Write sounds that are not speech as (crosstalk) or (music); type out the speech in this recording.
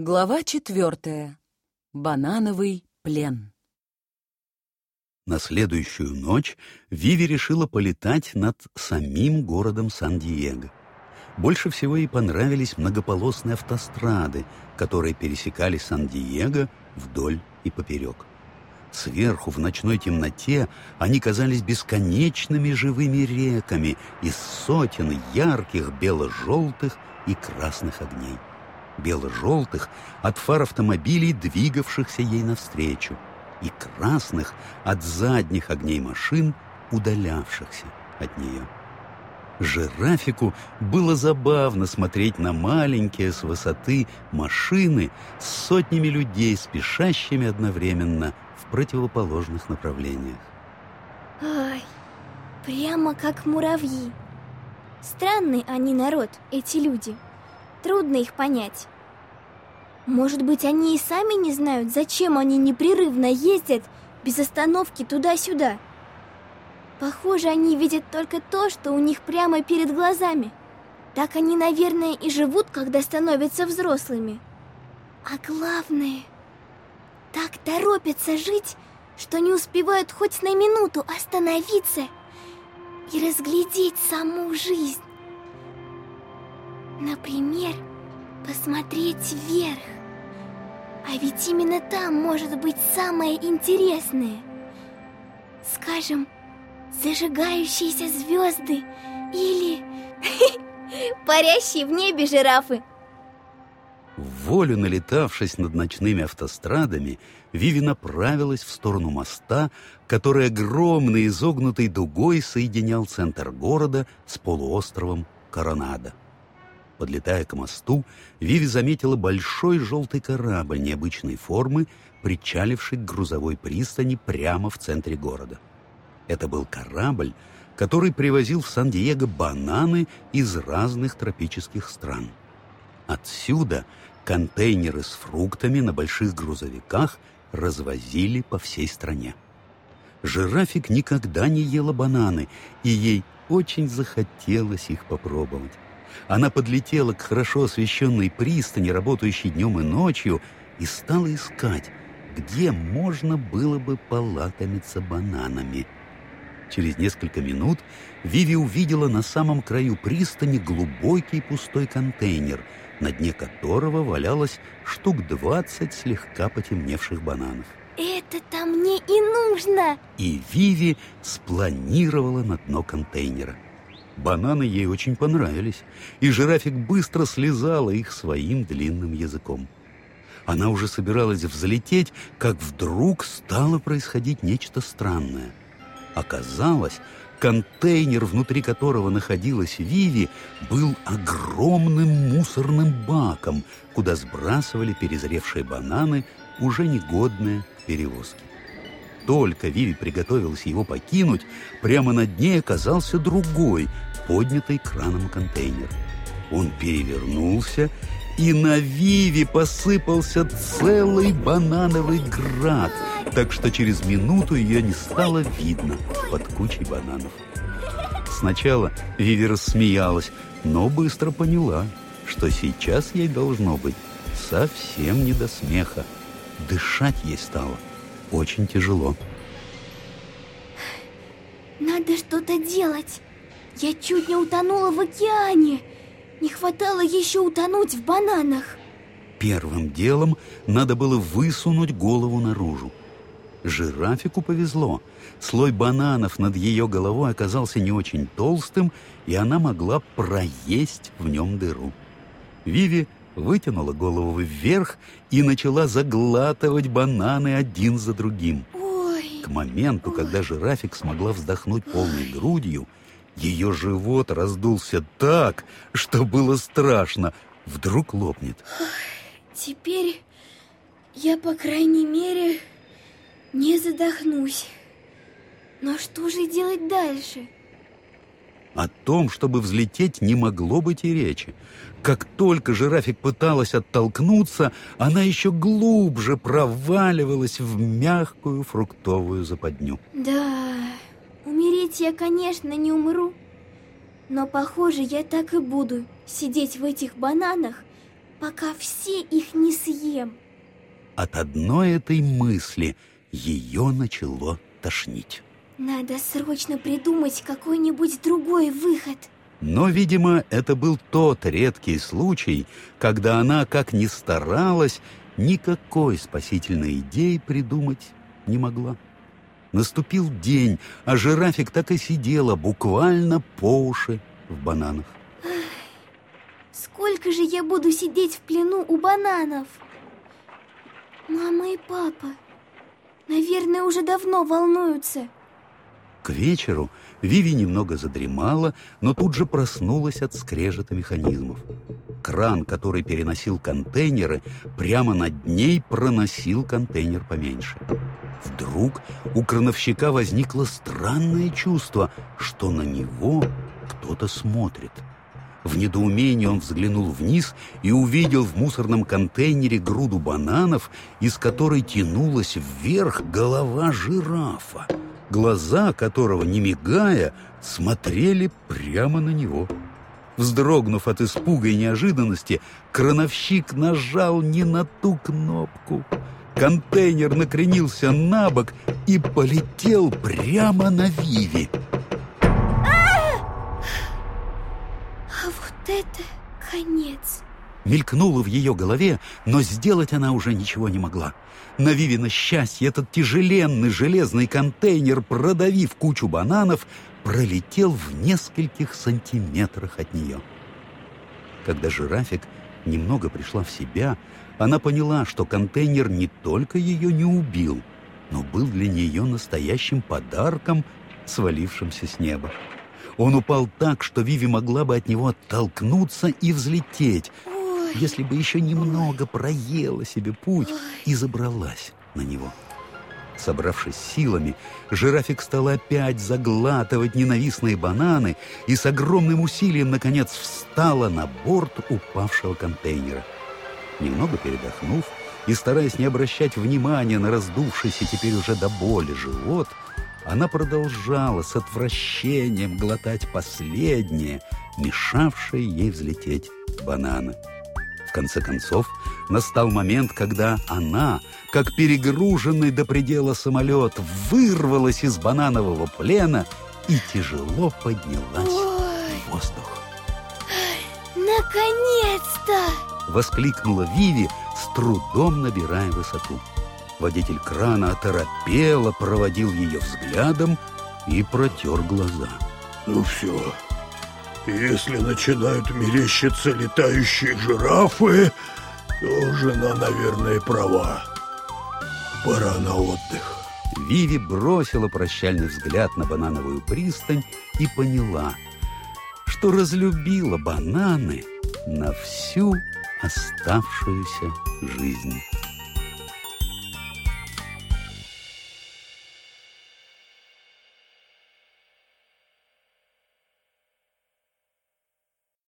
Глава четвертая. Банановый плен. На следующую ночь Виви решила полетать над самим городом Сан-Диего. Больше всего ей понравились многополосные автострады, которые пересекали Сан-Диего вдоль и поперек. Сверху, в ночной темноте, они казались бесконечными живыми реками из сотен ярких бело-желтых и красных огней бело-желтых от фар автомобилей, двигавшихся ей навстречу, и красных от задних огней машин, удалявшихся от нее. Жирафику было забавно смотреть на маленькие с высоты машины с сотнями людей, спешащими одновременно в противоположных направлениях. Ай, прямо как муравьи. Странный они народ, эти люди. Трудно их понять. Может быть, они и сами не знают, зачем они непрерывно ездят без остановки туда-сюда. Похоже, они видят только то, что у них прямо перед глазами. Так они, наверное, и живут, когда становятся взрослыми. А главное, так торопятся жить, что не успевают хоть на минуту остановиться и разглядеть саму жизнь. Например, посмотреть вверх. А ведь именно там может быть самое интересное. Скажем, зажигающиеся звезды или (laughs) парящие в небе жирафы. Волю налетавшись над ночными автострадами, Виви направилась в сторону моста, который огромной изогнутой дугой соединял центр города с полуостровом Коронадо. Подлетая к мосту, Виви заметила большой желтый корабль необычной формы, причаливший к грузовой пристани прямо в центре города. Это был корабль, который привозил в Сан-Диего бананы из разных тропических стран. Отсюда контейнеры с фруктами на больших грузовиках развозили по всей стране. Жирафик никогда не ела бананы, и ей очень захотелось их попробовать. Она подлетела к хорошо освещенной пристани, работающей днем и ночью, и стала искать, где можно было бы полакомиться бананами. Через несколько минут Виви увидела на самом краю пристани глубокий пустой контейнер, на дне которого валялось штук двадцать слегка потемневших бананов. Это-то мне и нужно! И Виви спланировала на дно контейнера – Бананы ей очень понравились, и жирафик быстро слезала их своим длинным языком. Она уже собиралась взлететь, как вдруг стало происходить нечто странное. Оказалось, контейнер, внутри которого находилась Виви, был огромным мусорным баком, куда сбрасывали перезревшие бананы, уже негодные к перевозке. Только Виви приготовилась его покинуть, прямо над ней оказался другой, поднятый краном контейнер. Он перевернулся, и на Виви посыпался целый банановый град, так что через минуту ее не стало видно под кучей бананов. Сначала Виви рассмеялась, но быстро поняла, что сейчас ей должно быть совсем не до смеха. Дышать ей стало очень тяжело. Надо что-то делать. Я чуть не утонула в океане. Не хватало еще утонуть в бананах. Первым делом надо было высунуть голову наружу. Жирафику повезло. Слой бананов над ее головой оказался не очень толстым, и она могла проесть в нем дыру. Виви вытянула голову вверх и начала заглатывать бананы один за другим. Ой. К моменту, когда жирафик смогла вздохнуть полной грудью, ее живот раздулся так, что было страшно. Вдруг лопнет. Теперь я, по крайней мере, не задохнусь. Но что же делать дальше? О том, чтобы взлететь, не могло быть и речи. Как только жирафик пыталась оттолкнуться, она еще глубже проваливалась в мягкую фруктовую западню. Да, Умереть я, конечно, не умру, но, похоже, я так и буду сидеть в этих бананах пока все их не съем. От одной этой мысли ее начало тошнить. Надо срочно придумать какой-нибудь другой выход. Но, видимо, это был тот редкий случай, когда она, как ни старалась, никакой спасительной идеи придумать не могла. Наступил день, а жирафик так и сидела буквально по уши в бананах. Сколько же я буду сидеть в плену у бананов? Мама и папа, наверное, уже давно волнуются. К вечеру Виви немного задремала, но тут же проснулась от скрежета механизмов. Кран, который переносил контейнеры, прямо над ней проносил контейнер поменьше. Вдруг у крановщика возникло странное чувство, что на него кто-то смотрит. В недоумении он взглянул вниз и увидел в мусорном контейнере груду бананов, из которой тянулась вверх голова жирафа, глаза которого, не мигая, смотрели прямо на него. Вздрогнув от испуга и неожиданности, крановщик нажал не на ту кнопку — Контейнер накренился на бок и полетел прямо на Виви. А, а вот это конец. Мелькнуло в ее голове, но сделать она уже ничего не могла. На Виви счастье этот тяжеленный железный контейнер, продавив кучу бананов, пролетел в нескольких сантиметрах от нее. Когда жирафик немного пришла в себя, она поняла, что контейнер не только ее не убил, но был для нее настоящим подарком, свалившимся с неба. Он упал так, что Виви могла бы от него оттолкнуться и взлететь, Ой. если бы еще немного проела себе путь Ой. и забралась на него. Собравшись силами, жирафик стал опять заглатывать ненавистные бананы и с огромным усилием, наконец, встала на борт упавшего контейнера. Немного передохнув и стараясь не обращать внимания на раздувшийся теперь уже до боли живот, она продолжала с отвращением глотать последнее, мешавшее ей взлететь бананы. В конце концов, настал момент, когда она, как перегруженный до предела самолет, вырвалась из бананового плена и тяжело поднялась Ой. в воздух. Наконец-то! Воскликнула Виви, с трудом набирая высоту. Водитель крана оторопело проводил ее взглядом и протер глаза. Ну все, если начинают мерещиться летающие жирафы, то жена, наверное, права. Пора на отдых. Виви бросила прощальный взгляд на банановую пристань и поняла, что разлюбила бананы на всю оставшуюся жизнь.